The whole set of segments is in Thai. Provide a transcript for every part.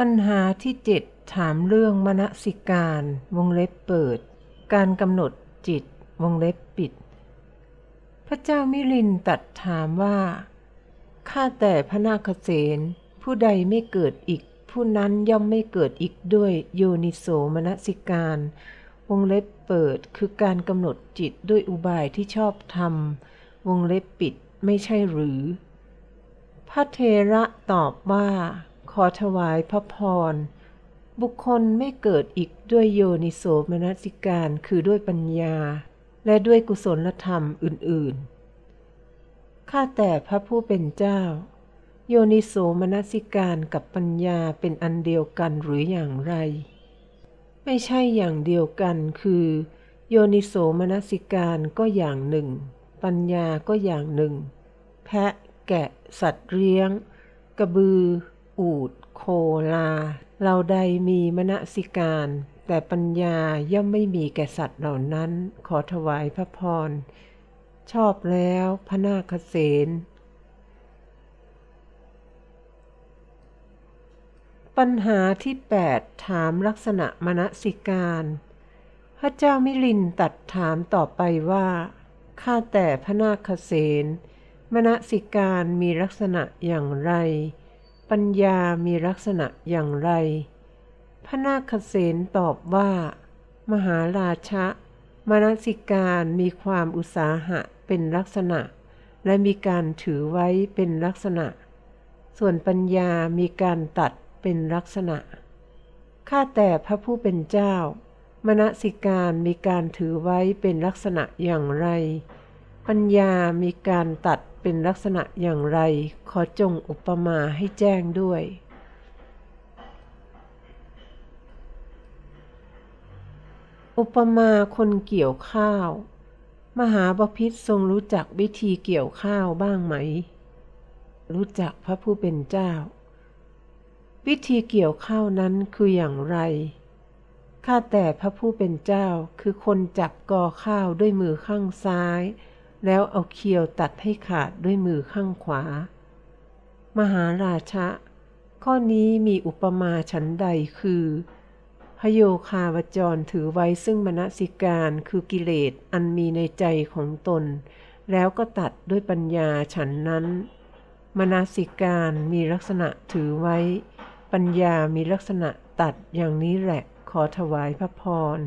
ปัญหาที่เจ็ดถามเรื่องมนสิการ วงเล็บเปิด การกำหนดจิต วงเล็บปิด พระเจ้ามิลินตัดถามว่า ข้าแต่พระนาคเษนผู้ใดไม่เกิดอีก ผู้นั้นย่อมไม่เกิดอีกด้วยโยนิโสมนสิการ วงเล็บเปิดคือการกำหนดจิตด้วยอุบายที่ชอบธรรมวงเล็บปิดไม่ใช่หรือ พระเทระตอบว่า ขอถวายพระพร บุคคลไม่เกิดอีกด้วยโยนิโสมนสิการคือด้วยปัญญา และด้วยกุศลธรรมอื่นๆ ข้าแต่พระผู้เป็นเจ้า โยนิโสมนสิการกับปัญญาเป็นอันเดียวกันหรืออย่างไร ไม่ใช่อย่างเดียวกันคือ โยนิโสมนสิการก็อย่างหนึ่ง ปัญญาก็อย่างหนึ่ง แพะแกะสัตว์เลี้ยง กระบือ อูดโคลา เราใดมีมนสิการ แต่ปัญญาย่อมไม่มีแก่สัตว์เหล่านั้น ขอถวายพระพร ชอบแล้วพระนาคเษนปัญหาที่ 8 ถามลักษณะมนสิการ พระเจ้ามิลินตัดถามต่อไปว่า ข้าแต่พระนาคเษนมนสิการมีลักษณะอย่างไร ปัญญามีลักษณะอย่างไร พระนาคเษนตอบว่า มหาราชะมนสิการมีความอุตสาหะเป็นลักษณะ และมีการถือไว้เป็นลักษณะ ส่วนปัญญามีการตัดเป็นลักษณะ ข้าแต่พระผู้เป็นเจ้ามนสิการมีการถือไว้เป็นลักษณะอย่างไร ปัญญามีการตัด เป็นลักษณะอย่างไร ขอจงอุปมาให้แจ้งด้วย อุปมาคนเกี่ยวข้าว มหาบพิษทรงรู้จักวิธีเกี่ยวข้าวบ้างไหม รู้จักพระผู้เป็นเจ้า วิธีเกี่ยวข้าวนั้นคืออย่างไรข้าแต่พระผู้เป็นเจ้าคือคนจับกอข้าวด้วยมือข้างซ้าย แล้วเอาเคียวตัดให้ขาดด้วยมือข้างขวา มหาราชะ ข้อนี้มีอุปมาฉันใดคือพโยคาวจรถือไว้ซึ่งมนสิการคือกิเลสอันมีในใจของตน แล้วก็ตัดด้วยปัญญาฉันนั้นมนสิการมีลักษณะถือไว้ ปัญญามีลักษณะตัดอย่างนี้แหละขอถวายพระพร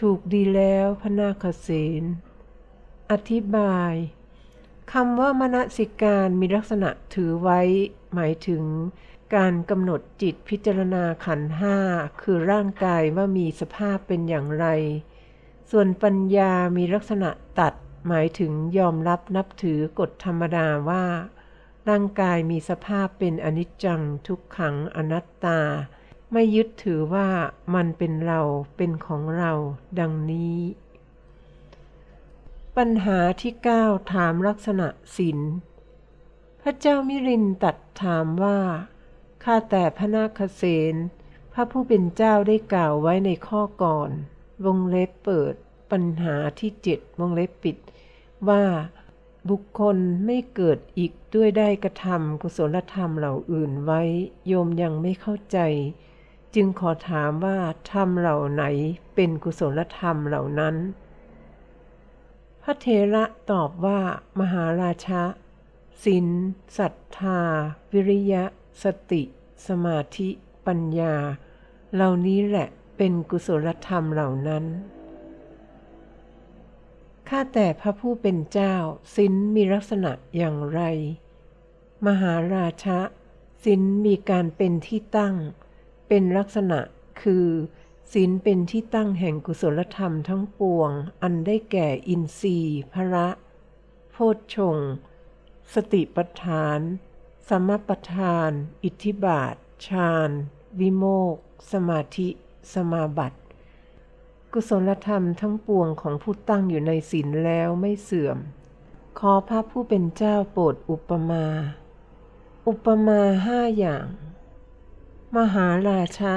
ถูกดีแล้วพระนาคเษน อธิบายคำว่ามนสิการมีลักษณะถือไว้ หมายถึง การกำหนดจิตพิจารณาขันธ์ห้าคือร่างกายว่ามีสภาพเป็นอย่างไร ส่วนปัญญามีลักษณะตัด หมายถึงยอมรับนับถือกฎธรรมดาว่า ร่างกายมีสภาพเป็นอนิจจังทุกขังอนัตตา ไม่ยึดถือว่ามันเป็นเราเป็นของเรา ดังนี้ ปัญหาที่ 9 ถามลักษณะศีลพระเจ้ามิรินตัดถามว่า ข้าแต่พระนาคเษนพระผู้เป็นเจ้าได้กล่าวไว้ในข้อก่อน วงเล็บเปิด ปัญหาที่เจ็ดวงเล็บปิด ว่า บุคคลไม่เกิดอีกด้วยได้กระทำกุศลธรรมเหล่าอื่นไว้ โยมยังไม่เข้าใจ จึงขอถามว่าธรรมเหล่าไหนเป็นกุศลธรรมเหล่านั้น พระเทระตอบว่า มหาราชะศีลศรัทธา วิริยะ สติ สมาธิ ปัญญา เหล่านี้แหละเป็นกุศลธรรมเหล่านั้นข้าแต่พระผู้เป็นเจ้าศีลมีลักษณะอย่างไร มหาราชะศีลมีการเป็นที่ตั้ง เป็นลักษณะคือ ศีลเป็นที่ตั้งแห่งกุศลธรรมทั้งปวง อันได้แก่อินทรีย์พระ โพชฌงสติปัฏฐาน สมปัฏฐาน อิทธิบาทฌาน วิโมกสมาธิ สมาบัติ กุศลธรรมทั้งปวงของผู้ตั้งอยู่ในศีลแล้วไม่เสื่อม ขอพระผู้เป็นเจ้าโปรดอุปมา อุปมาห้าอย่าง มหาราชะ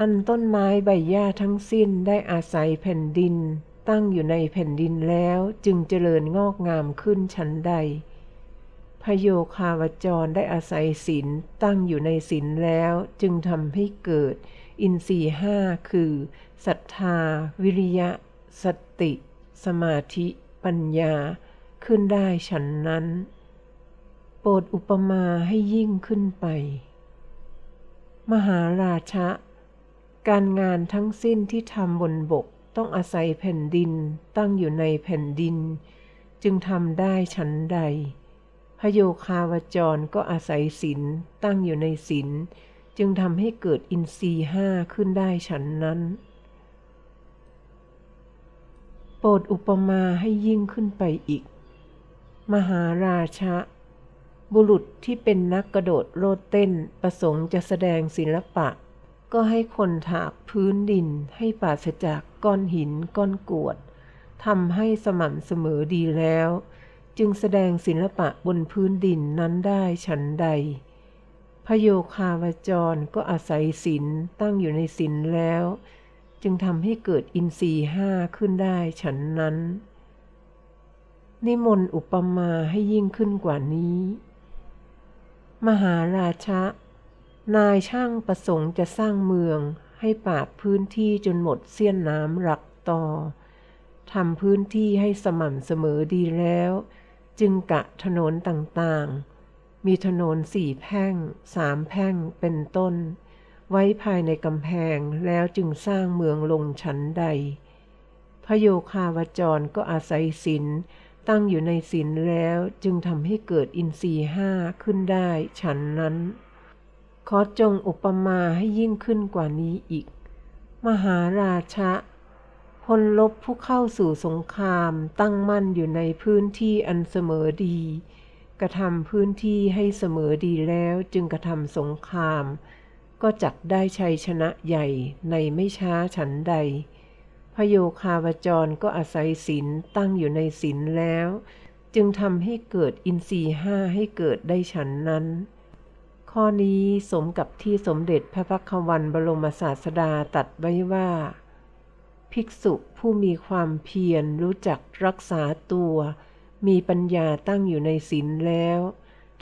อันต้นไม้ใบหญ้าทั้งสิ้นได้อาศัยแผ่นดิน ตั้งอยู่ในแผ่นดินแล้วจึงเจริญงอกงามขึ้นชั้นใด พโยคาวจรได้อาศัยศีลตั้งอยู่ในศีลแล้วจึงทำให้เกิด อินทรีห้าคือศรัทธา วิริยะ สติ สมาธิ ปัญญา ขึ้นได้ฉันนั้น โปรดอุปมาให้ยิ่งขึ้นไป มหาราชะ การงานทั้งสิ้นที่ทำบนบกต้องอาศัยแผ่นดินตั้งอยู่ในแผ่นดิน จึงทำได้ฉันใด พโยคาวจรก็อาศัยศีลตั้งอยู่ในศีลจึงทำให้เกิดอินทรีห้าขึ้นได้ฉันนั้น โปรดอุปมาให้ยิ่งขึ้นไปอีก มหาราชะ บุรุษที่เป็นนักกระโดดโลดเต้นประสงค์จะแสดงศิลปะ ก็ให้คนถากพื้นดินให้ปราศจากก้อนหินก้อนกวดทำให้สม่ำเสมอดีแล้ว จึงแสดงศิลปะบนพื้นดินนั้นได้ฉันใด พโยคาวจรก็อาศัยศีลตั้งอยู่ในศีลแล้ว จึงทำให้เกิดอินทรีห้าขึ้นได้ฉันนั้น นิมนต์อุปมาให้ยิ่งขึ้นกว่านี้ มหาราชะ นายช่างประสงค์จะสร้างเมือง ให้ปราบพื้นที่จนหมดเสี้ยนน้ำหลักต่อทำพื้นที่ให้สม่ำเสมอดีแล้ว จึงกะถนนต่างๆ มีถนนสี่แพ่งสามแพ่งเป็นต้น ไว้ภายในกำแพงแล้วจึงสร้างเมืองลงชั้นใดพโยคาวจรก็อาศัยศีลตั้งอยู่ในศีลแล้วจึงทำให้เกิดอินทรีห้าขึ้นได้ฉันนั้น ขอจงอุปมาให้ยิ่งขึ้นกว่านี้อีก มหาราชะพลลบผู้เข้าสู่สงครามตั้งมั่นอยู่ในพื้นที่อันเสมอดี กระทำพื้นที่ให้เสมอดีแล้วจึงกระทำสงคราม ก็จักได้ชัยชนะใหญ่ในไม่ช้าฉันใด พโยคาวจรก็อาศัยศีลตั้งอยู่ในศีลแล้ว จึงทำให้เกิดอินทรีห้าให้เกิดได้ฉันนั้น ข้อนี้สมกับที่สมเด็จพระพักวันบรมศาสดาตรัสไว้ว่า ภิกษุผู้มีความเพียรรู้จักรักษาตัว มีปัญญาตั้งอยู่ในศีลแล้ว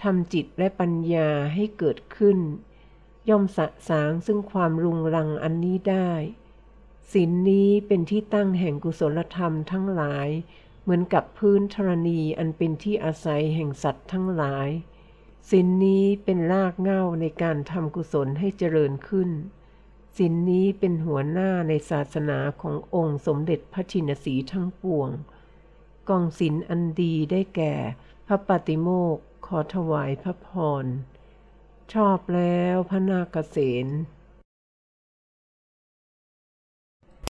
ทำจิตและปัญญาให้เกิดขึ้น ย่อมสะสางซึ่งความรุงรังอันนี้ได้ศีลนนี้เป็นที่ตั้งแห่งกุศลธรรมทั้งหลาย เหมือนกับพื้นธรณีอันเป็นที่อาศัยแห่งสัตว์ทั้งหลาย ศีลนนี้เป็นรากเหง้าในการทำกุศลให้เจริญขึ้นศีลนนี้เป็นหัวหน้าในศาสนาขององค์สมเด็จพระชินสีทั้งปวง กองศีลอันดีได้แก่ พระปฏิโมกขอถวายพระพร ชอบแล้วพระนาคเษน